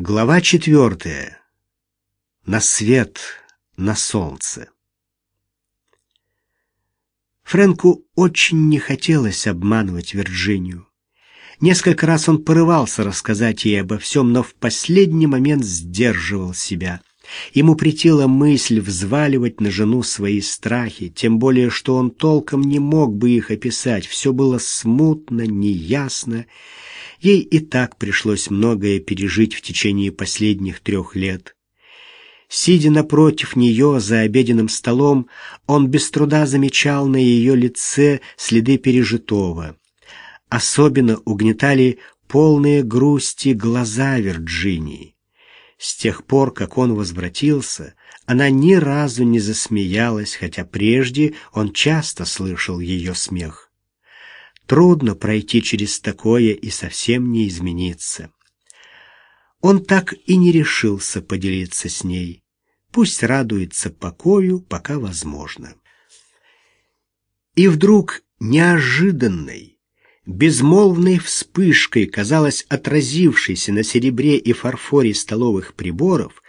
Глава четвертая. На свет, на солнце. Фрэнку очень не хотелось обманывать Вирджинию. Несколько раз он порывался рассказать ей обо всем, но в последний момент сдерживал себя. Ему претила мысль взваливать на жену свои страхи, тем более что он толком не мог бы их описать. Все было смутно, неясно, Ей и так пришлось многое пережить в течение последних трех лет. Сидя напротив нее за обеденным столом, он без труда замечал на ее лице следы пережитого. Особенно угнетали полные грусти глаза Вирджинии. С тех пор, как он возвратился, она ни разу не засмеялась, хотя прежде он часто слышал ее смех. Трудно пройти через такое и совсем не измениться. Он так и не решился поделиться с ней. Пусть радуется покою, пока возможно. И вдруг неожиданной, безмолвной вспышкой, казалось, отразившейся на серебре и фарфоре столовых приборов,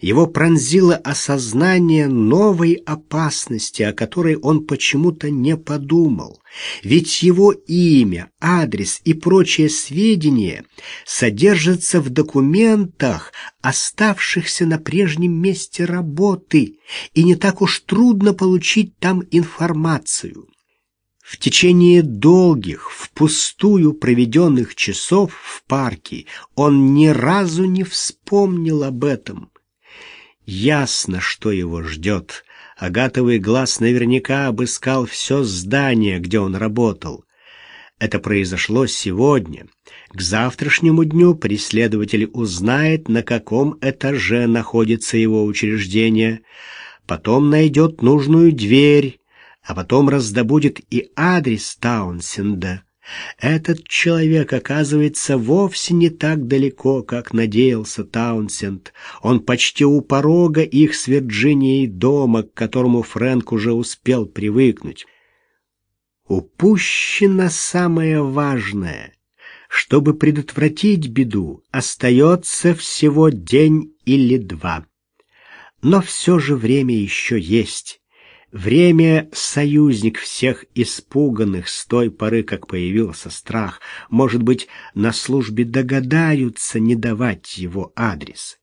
его пронзило осознание новой опасности, о которой он почему-то не подумал. Ведь его имя, адрес и прочие сведения содержатся в документах, оставшихся на прежнем месте работы, и не так уж трудно получить там информацию. В течение долгих, впустую проведенных часов в парке он ни разу не вспомнил об этом. Ясно, что его ждет. Агатовый глаз наверняка обыскал все здание, где он работал. Это произошло сегодня. К завтрашнему дню преследователь узнает, на каком этаже находится его учреждение, потом найдет нужную дверь, а потом раздобудет и адрес Таунсенда. Этот человек, оказывается, вовсе не так далеко, как надеялся Таунсенд. Он почти у порога их с Вирджинией дома, к которому Фрэнк уже успел привыкнуть. Упущено самое важное. Чтобы предотвратить беду, остается всего день или два. Но все же время еще есть. Время — союзник всех испуганных с той поры, как появился страх. Может быть, на службе догадаются не давать его адрес.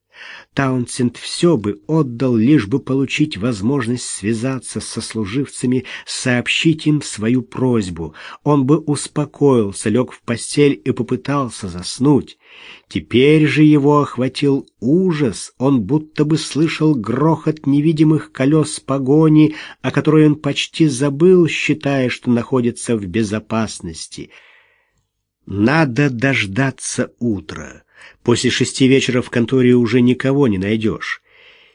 Таунсенд все бы отдал, лишь бы получить возможность связаться со служивцами, сообщить им свою просьбу. Он бы успокоился, лег в постель и попытался заснуть. Теперь же его охватил ужас, он будто бы слышал грохот невидимых колес погони, о которой он почти забыл, считая, что находится в безопасности. Надо дождаться утра. После шести вечера в конторе уже никого не найдешь.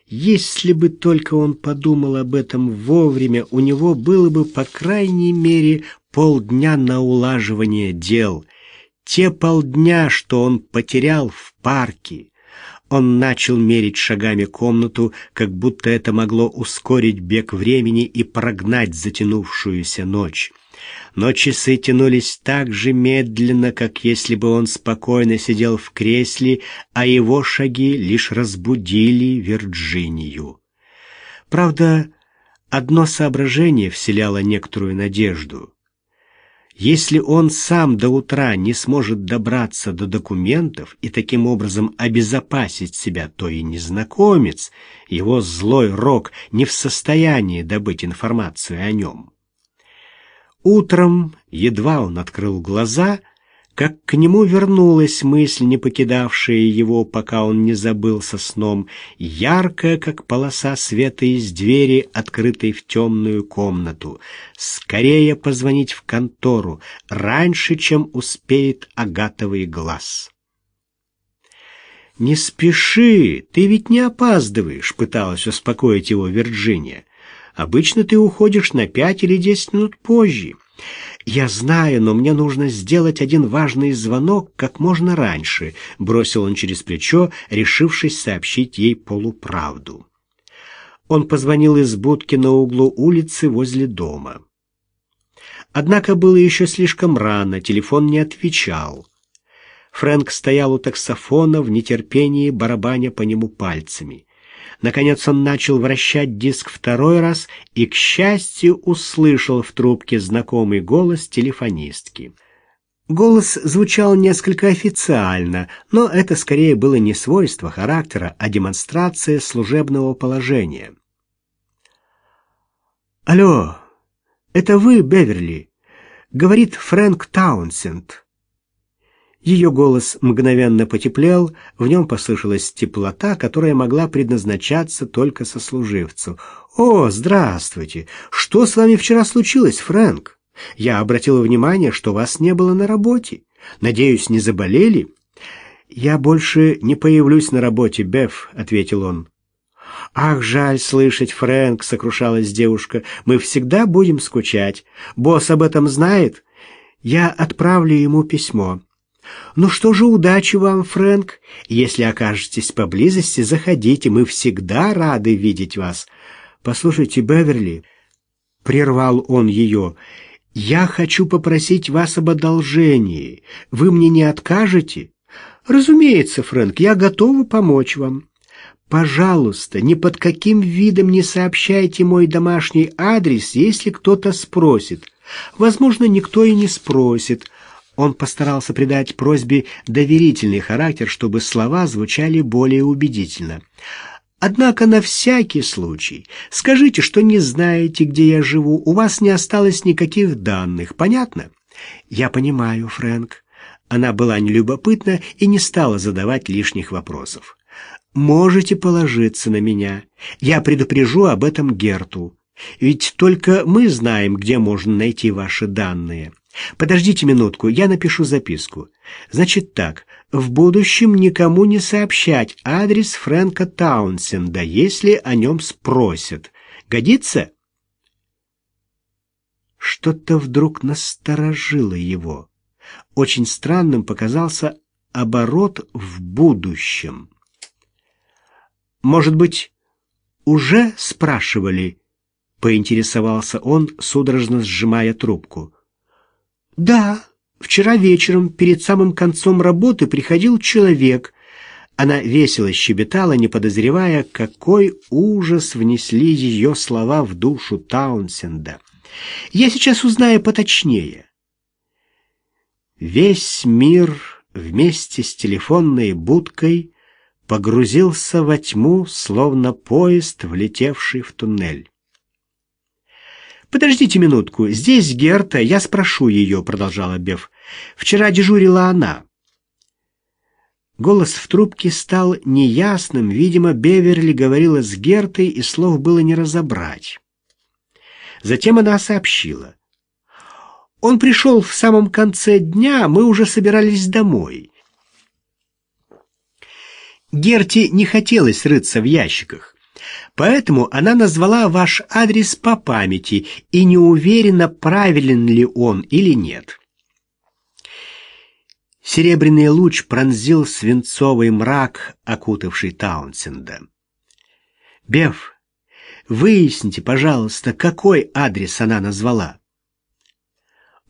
Если бы только он подумал об этом вовремя, у него было бы, по крайней мере, полдня на улаживание дел. Те полдня, что он потерял в парке. Он начал мерить шагами комнату, как будто это могло ускорить бег времени и прогнать затянувшуюся ночь но часы тянулись так же медленно, как если бы он спокойно сидел в кресле, а его шаги лишь разбудили Вирджинию. Правда, одно соображение вселяло некоторую надежду. Если он сам до утра не сможет добраться до документов и таким образом обезопасить себя, то и незнакомец, его злой рок, не в состоянии добыть информацию о нем. Утром, едва он открыл глаза, как к нему вернулась мысль, не покидавшая его, пока он не забылся сном, яркая, как полоса света из двери, открытой в темную комнату. Скорее позвонить в контору, раньше, чем успеет агатовый глаз. «Не спеши, ты ведь не опаздываешь», — пыталась успокоить его Вирджиния. Обычно ты уходишь на пять или десять минут позже. Я знаю, но мне нужно сделать один важный звонок как можно раньше, бросил он через плечо, решившись сообщить ей полуправду. Он позвонил из будки на углу улицы возле дома. Однако было еще слишком рано, телефон не отвечал. Фрэнк стоял у таксофона в нетерпении, барабаня по нему пальцами. Наконец он начал вращать диск второй раз и, к счастью, услышал в трубке знакомый голос телефонистки. Голос звучал несколько официально, но это скорее было не свойство характера, а демонстрация служебного положения. «Алло, это вы, Беверли?» — говорит Фрэнк Таунсенд. Ее голос мгновенно потеплел, в нем послышалась теплота, которая могла предназначаться только сослуживцу. «О, здравствуйте! Что с вами вчера случилось, Фрэнк? Я обратила внимание, что вас не было на работе. Надеюсь, не заболели?» «Я больше не появлюсь на работе, Беф», — ответил он. «Ах, жаль слышать, Фрэнк», — сокрушалась девушка. «Мы всегда будем скучать. Босс об этом знает. Я отправлю ему письмо». «Ну что же, удачи вам, Фрэнк. Если окажетесь поблизости, заходите, мы всегда рады видеть вас». «Послушайте, Беверли», — прервал он ее, — «я хочу попросить вас об одолжении. Вы мне не откажете?» «Разумеется, Фрэнк, я готова помочь вам». Пожалуйста, ни под каким видом не сообщайте мой домашний адрес, если кто-то спросит. Возможно, никто и не спросит. Он постарался придать просьбе доверительный характер, чтобы слова звучали более убедительно. Однако на всякий случай скажите, что не знаете, где я живу, у вас не осталось никаких данных, понятно? Я понимаю, Фрэнк. Она была нелюбопытна и не стала задавать лишних вопросов. Можете положиться на меня. Я предупрежу об этом Герту. Ведь только мы знаем, где можно найти ваши данные. Подождите минутку, я напишу записку. Значит так, в будущем никому не сообщать адрес Фрэнка Таунсенда, если о нем спросят. Годится? Что-то вдруг насторожило его. Очень странным показался оборот в будущем. Может быть, уже спрашивали? Поинтересовался он, судорожно сжимая трубку. Да, вчера вечером, перед самым концом работы, приходил человек. Она весело щебетала, не подозревая, какой ужас внесли ее слова в душу Таунсенда. Я сейчас узнаю поточнее. Весь мир вместе с телефонной будкой погрузился во тьму, словно поезд, влетевший в туннель. «Подождите минутку, здесь Герта, я спрошу ее», — продолжала Беф. «Вчера дежурила она». Голос в трубке стал неясным, видимо, Беверли говорила с Гертой, и слов было не разобрать. Затем она сообщила. «Он пришел в самом конце дня, мы уже собирались домой». Герте не хотелось рыться в ящиках. Поэтому она назвала ваш адрес по памяти и не уверена, правилен ли он или нет. Серебряный луч пронзил свинцовый мрак, окутавший Таунсенда. «Беф, выясните, пожалуйста, какой адрес она назвала?»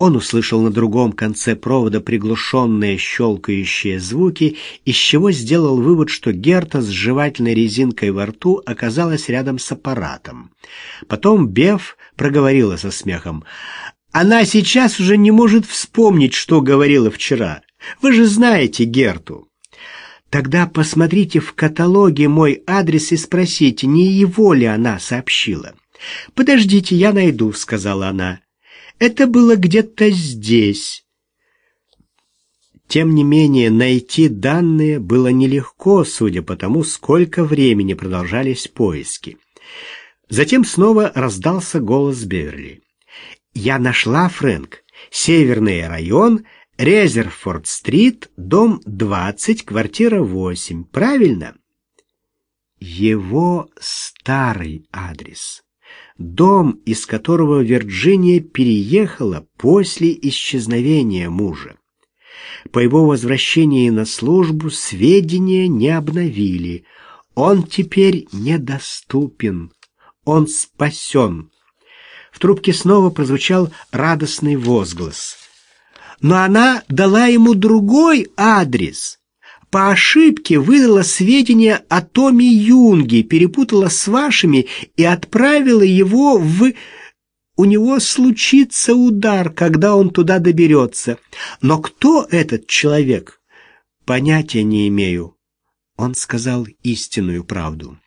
Он услышал на другом конце провода приглушенные щелкающие звуки, из чего сделал вывод, что Герта с жевательной резинкой во рту оказалась рядом с аппаратом. Потом Беф проговорила со смехом. «Она сейчас уже не может вспомнить, что говорила вчера. Вы же знаете Герту». «Тогда посмотрите в каталоге мой адрес и спросите, не его ли она сообщила». «Подождите, я найду», — сказала она. Это было где-то здесь. Тем не менее, найти данные было нелегко, судя по тому, сколько времени продолжались поиски. Затем снова раздался голос Беверли. «Я нашла, Фрэнк, северный район, Резерфорд-стрит, дом 20, квартира 8. Правильно?» Его старый адрес дом, из которого Вирджиния переехала после исчезновения мужа. По его возвращении на службу сведения не обновили. Он теперь недоступен. Он спасен. В трубке снова прозвучал радостный возглас. но она дала ему другой адрес. По ошибке выдала сведения о Томе Юнге, перепутала с вашими и отправила его в... У него случится удар, когда он туда доберется. Но кто этот человек? Понятия не имею. Он сказал истинную правду.